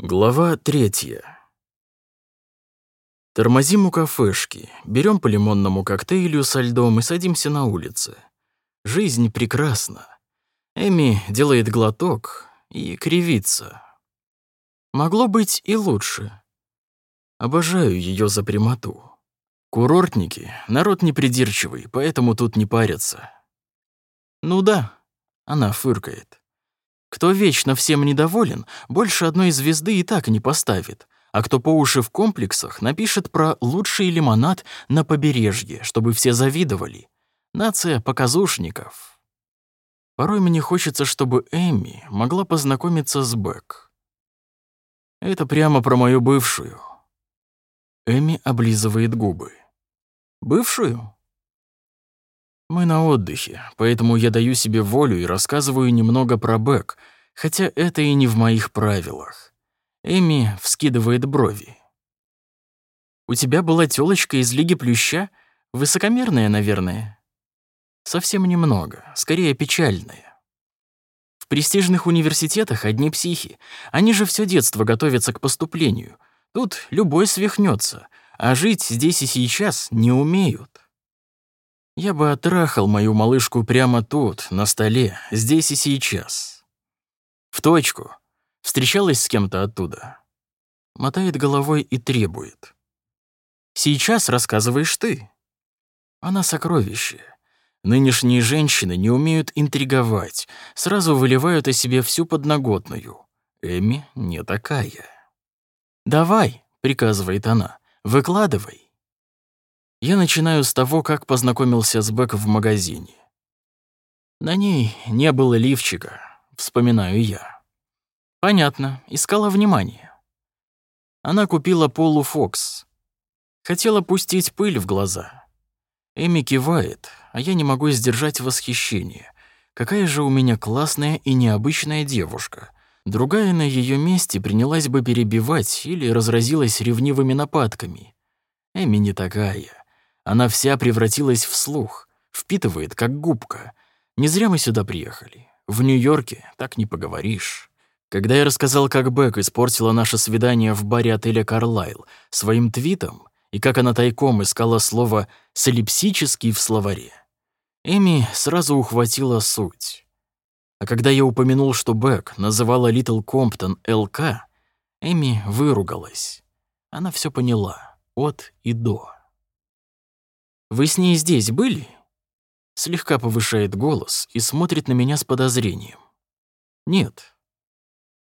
Глава третья. Тормозим у кафешки, берем по лимонному коктейлю со льдом и садимся на улице. Жизнь прекрасна. Эми делает глоток и кривится. Могло быть и лучше. Обожаю ее за прямоту. Курортники — народ непридирчивый, поэтому тут не парятся. Ну да, она фыркает. Кто вечно всем недоволен, больше одной звезды и так не поставит, а кто по уши в комплексах, напишет про лучший лимонад на побережье, чтобы все завидовали. Нация показушников. Порой мне хочется, чтобы Эми могла познакомиться с Бэк. Это прямо про мою бывшую. Эми облизывает губы. Бывшую? Мы на отдыхе, поэтому я даю себе волю и рассказываю немного про Бэк, хотя это и не в моих правилах. Эми вскидывает брови. «У тебя была тёлочка из Лиги Плюща? Высокомерная, наверное?» «Совсем немного, скорее печальная. В престижных университетах одни психи. Они же все детство готовятся к поступлению. Тут любой свихнется, а жить здесь и сейчас не умеют». Я бы отрахал мою малышку прямо тут, на столе, здесь и сейчас. В точку. Встречалась с кем-то оттуда. Мотает головой и требует. Сейчас рассказываешь ты. Она сокровище. Нынешние женщины не умеют интриговать, сразу выливают о себе всю подноготную. Эми не такая. «Давай», — приказывает она, — «выкладывай». Я начинаю с того, как познакомился с Бэк в магазине. На ней не было лифчика, вспоминаю я. Понятно, искала внимание. Она купила Полу Фокс. Хотела пустить пыль в глаза. Эми кивает, а я не могу сдержать восхищение. Какая же у меня классная и необычная девушка. Другая на ее месте принялась бы перебивать или разразилась ревнивыми нападками. Эми не такая. Она вся превратилась в слух, впитывает, как губка. Не зря мы сюда приехали. В Нью-Йорке так не поговоришь. Когда я рассказал, как Бек испортила наше свидание в баре отеля «Карлайл» своим твитом, и как она тайком искала слово «солипсический» в словаре, Эми сразу ухватила суть. А когда я упомянул, что Бек называла Литл Комптон ЛК, Эми выругалась. Она все поняла, от и до. Вы с ней здесь были?» Слегка повышает голос и смотрит на меня с подозрением. «Нет».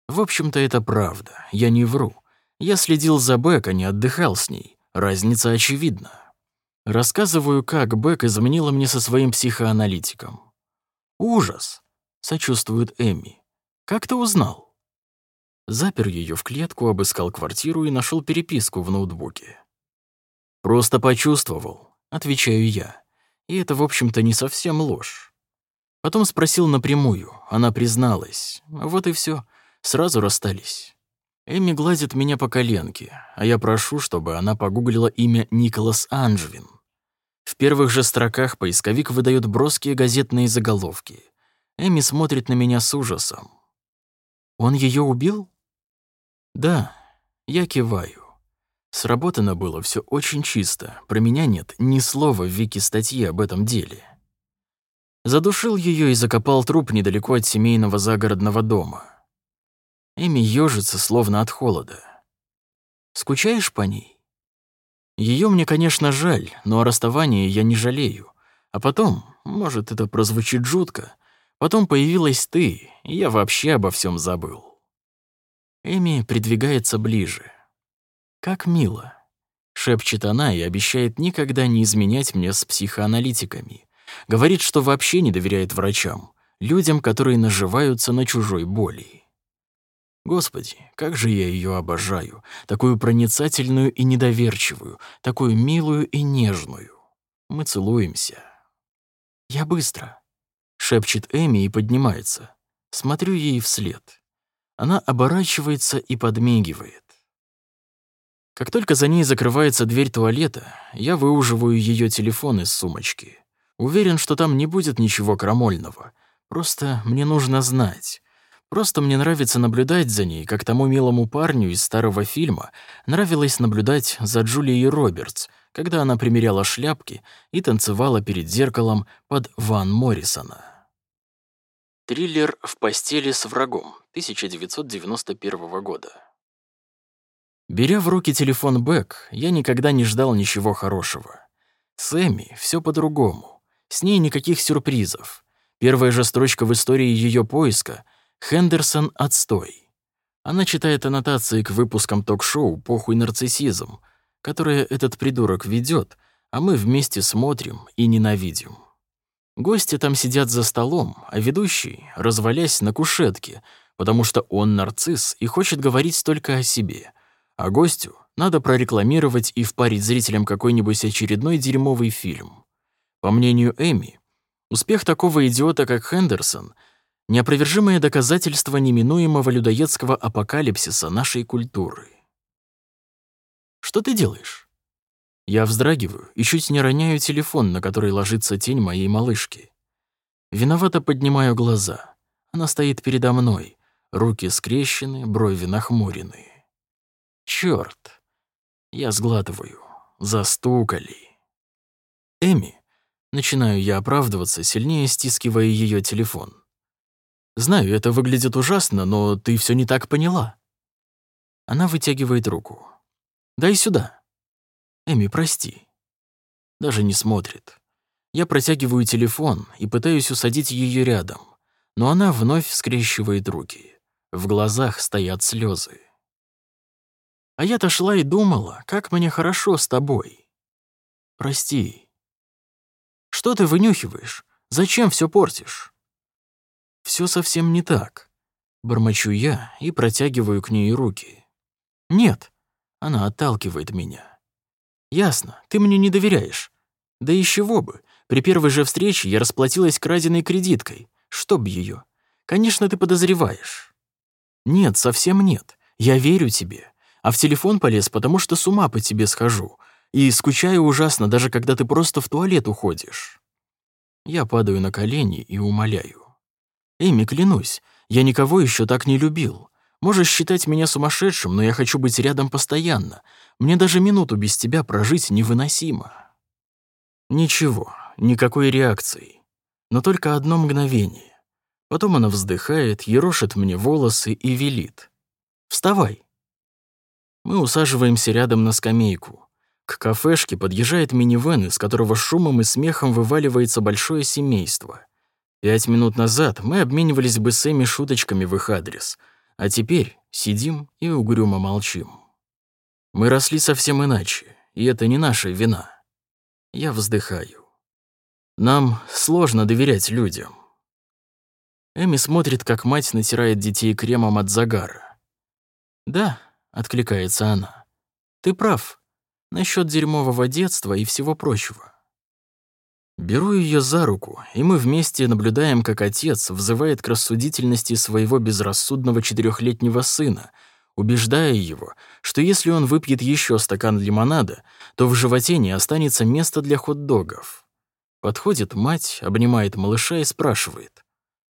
В общем-то, это правда, я не вру. Я следил за Бек, а не отдыхал с ней. Разница очевидна. Рассказываю, как Бек изменила мне со своим психоаналитиком. «Ужас!» — сочувствует Эми. «Как ты узнал?» Запер ее в клетку, обыскал квартиру и нашел переписку в ноутбуке. «Просто почувствовал. Отвечаю я. И это, в общем-то, не совсем ложь. Потом спросил напрямую. Она призналась. Вот и все. Сразу расстались. Эми гладит меня по коленке, а я прошу, чтобы она погуглила имя Николас Анжвин. В первых же строках поисковик выдает броские газетные заголовки. Эми смотрит на меня с ужасом. «Он ее убил?» «Да». Я киваю. Сработано было все очень чисто. Про меня нет ни слова в вики статьи об этом деле. Задушил ее и закопал труп недалеко от семейного загородного дома. Эми ёжится, словно от холода. Скучаешь по ней? Ее мне, конечно, жаль, но о расставании я не жалею. А потом, может, это прозвучит жутко, потом появилась ты, и я вообще обо всем забыл. Эми придвигается ближе. «Как мило», — шепчет она и обещает никогда не изменять мне с психоаналитиками. Говорит, что вообще не доверяет врачам, людям, которые наживаются на чужой боли. Господи, как же я ее обожаю, такую проницательную и недоверчивую, такую милую и нежную. Мы целуемся. «Я быстро», — шепчет Эми и поднимается. Смотрю ей вслед. Она оборачивается и подмигивает. Как только за ней закрывается дверь туалета, я выуживаю ее телефон из сумочки. Уверен, что там не будет ничего крамольного. Просто мне нужно знать. Просто мне нравится наблюдать за ней, как тому милому парню из старого фильма нравилось наблюдать за Джулией Робертс, когда она примеряла шляпки и танцевала перед зеркалом под Ван Моррисона. Триллер «В постели с врагом» 1991 года. Беря в руки телефон Бэк, я никогда не ждал ничего хорошего. С Эми все по-другому. С ней никаких сюрпризов. Первая же строчка в истории ее поиска — «Хендерсон отстой». Она читает аннотации к выпускам ток-шоу «Похуй нарциссизм», которые этот придурок ведет, а мы вместе смотрим и ненавидим. Гости там сидят за столом, а ведущий, развалясь на кушетке, потому что он нарцисс и хочет говорить только о себе, а гостю надо прорекламировать и впарить зрителям какой-нибудь очередной дерьмовый фильм. По мнению Эми, успех такого идиота, как Хендерсон, неопровержимое доказательство неминуемого людоедского апокалипсиса нашей культуры. Что ты делаешь? Я вздрагиваю и чуть не роняю телефон, на который ложится тень моей малышки. Виновато поднимаю глаза. Она стоит передо мной, руки скрещены, брови нахмурены. Чёрт. Я сглатываю. Застукали. Эми. Начинаю я оправдываться, сильнее стискивая ее телефон. Знаю, это выглядит ужасно, но ты все не так поняла. Она вытягивает руку. Дай сюда. Эми, прости. Даже не смотрит. Я протягиваю телефон и пытаюсь усадить ее рядом, но она вновь скрещивает руки. В глазах стоят слезы. А я-то шла и думала, как мне хорошо с тобой. Прости. Что ты вынюхиваешь? Зачем все портишь? Все совсем не так. Бормочу я и протягиваю к ней руки. Нет, она отталкивает меня. «Ясно, ты мне не доверяешь. Да и чего бы, при первой же встрече я расплатилась краденой кредиткой. Чтоб ее. Конечно, ты подозреваешь». «Нет, совсем нет. Я верю тебе. А в телефон полез, потому что с ума по тебе схожу. И скучаю ужасно, даже когда ты просто в туалет уходишь». Я падаю на колени и умоляю. «Эми, клянусь, я никого еще так не любил. Можешь считать меня сумасшедшим, но я хочу быть рядом постоянно. Мне даже минуту без тебя прожить невыносимо. Ничего, никакой реакции. Но только одно мгновение. Потом она вздыхает, ерошит мне волосы и велит. «Вставай». Мы усаживаемся рядом на скамейку. К кафешке подъезжает минивэн, из которого шумом и смехом вываливается большое семейство. Пять минут назад мы обменивались бы с Эми шуточками в их адрес — а теперь сидим и угрюмо молчим. Мы росли совсем иначе, и это не наша вина. Я вздыхаю. Нам сложно доверять людям. Эми смотрит, как мать натирает детей кремом от загара. «Да», — откликается она, — «ты прав насчет дерьмового детства и всего прочего. Беру ее за руку, и мы вместе наблюдаем, как отец взывает к рассудительности своего безрассудного четырехлетнего сына, убеждая его, что если он выпьет еще стакан лимонада, то в животе не останется места для хот-догов. Подходит мать, обнимает малыша и спрашивает.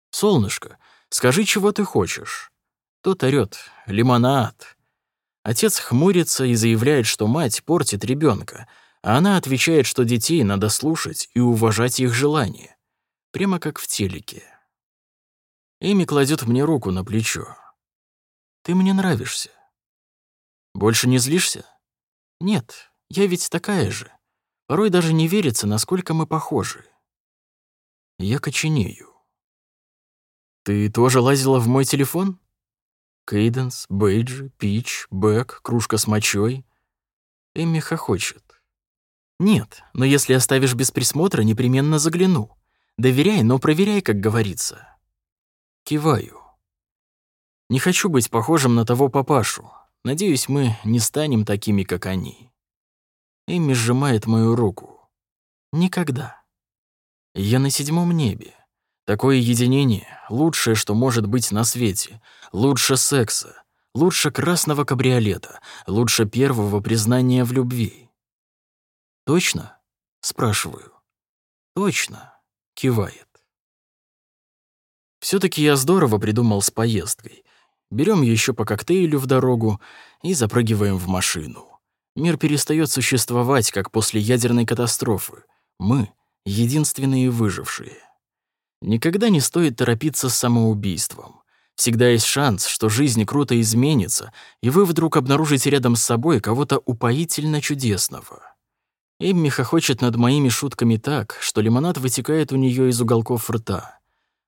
«Солнышко, скажи, чего ты хочешь?» Тот орёт «Лимонад». Отец хмурится и заявляет, что мать портит ребенка, а она отвечает, что детей надо слушать и уважать их желания. Прямо как в телеке. Эми кладет мне руку на плечо. «Ты мне нравишься». «Больше не злишься?» «Нет, я ведь такая же. Порой даже не верится, насколько мы похожи». Я коченею. «Ты тоже лазила в мой телефон?» Кейденс, Бейджи, Пич, Бэк, кружка с мочой. Эми хохочет. Нет, но если оставишь без присмотра, непременно загляну. Доверяй, но проверяй, как говорится. Киваю. Не хочу быть похожим на того папашу. Надеюсь, мы не станем такими, как они. Эми сжимает мою руку. Никогда. Я на седьмом небе. Такое единение — лучшее, что может быть на свете. Лучше секса. Лучше красного кабриолета. Лучше первого признания в любви. «Точно?» — спрашиваю. «Точно», — кивает. все таки я здорово придумал с поездкой. Берем еще по коктейлю в дорогу и запрыгиваем в машину. Мир перестает существовать, как после ядерной катастрофы. Мы — единственные выжившие. Никогда не стоит торопиться с самоубийством. Всегда есть шанс, что жизнь круто изменится, и вы вдруг обнаружите рядом с собой кого-то упоительно чудесного. Эмми хохочет над моими шутками так, что лимонад вытекает у нее из уголков рта.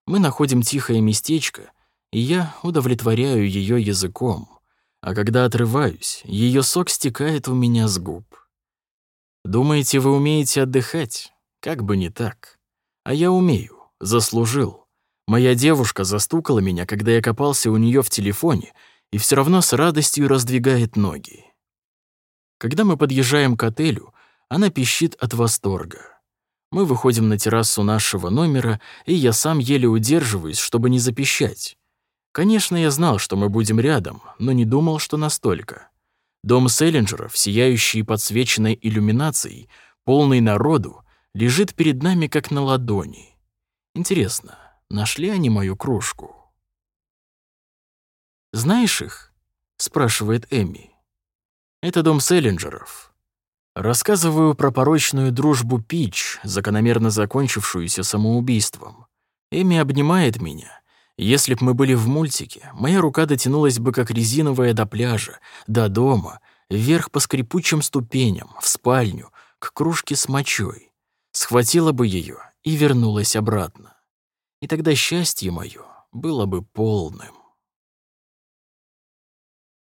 Мы находим тихое местечко, и я удовлетворяю ее языком. А когда отрываюсь, ее сок стекает у меня с губ. Думаете, вы умеете отдыхать? Как бы не так. А я умею, заслужил. Моя девушка застукала меня, когда я копался у нее в телефоне, и все равно с радостью раздвигает ноги. Когда мы подъезжаем к отелю, она пищит от восторга. Мы выходим на террасу нашего номера, и я сам еле удерживаюсь, чтобы не запищать. Конечно, я знал, что мы будем рядом, но не думал, что настолько. Дом Селлинджеров, сияющий подсвеченной иллюминацией, полный народу, лежит перед нами как на ладони. Интересно, нашли они мою кружку? «Знаешь их?» — спрашивает Эми. «Это дом Селлинджеров. Рассказываю про порочную дружбу Пич, закономерно закончившуюся самоубийством. Эми обнимает меня. Если б мы были в мультике, моя рука дотянулась бы как резиновая до пляжа, до дома, вверх по скрипучим ступеням, в спальню, к кружке с мочой. Схватила бы ее и вернулась обратно. И тогда счастье мое было бы полным.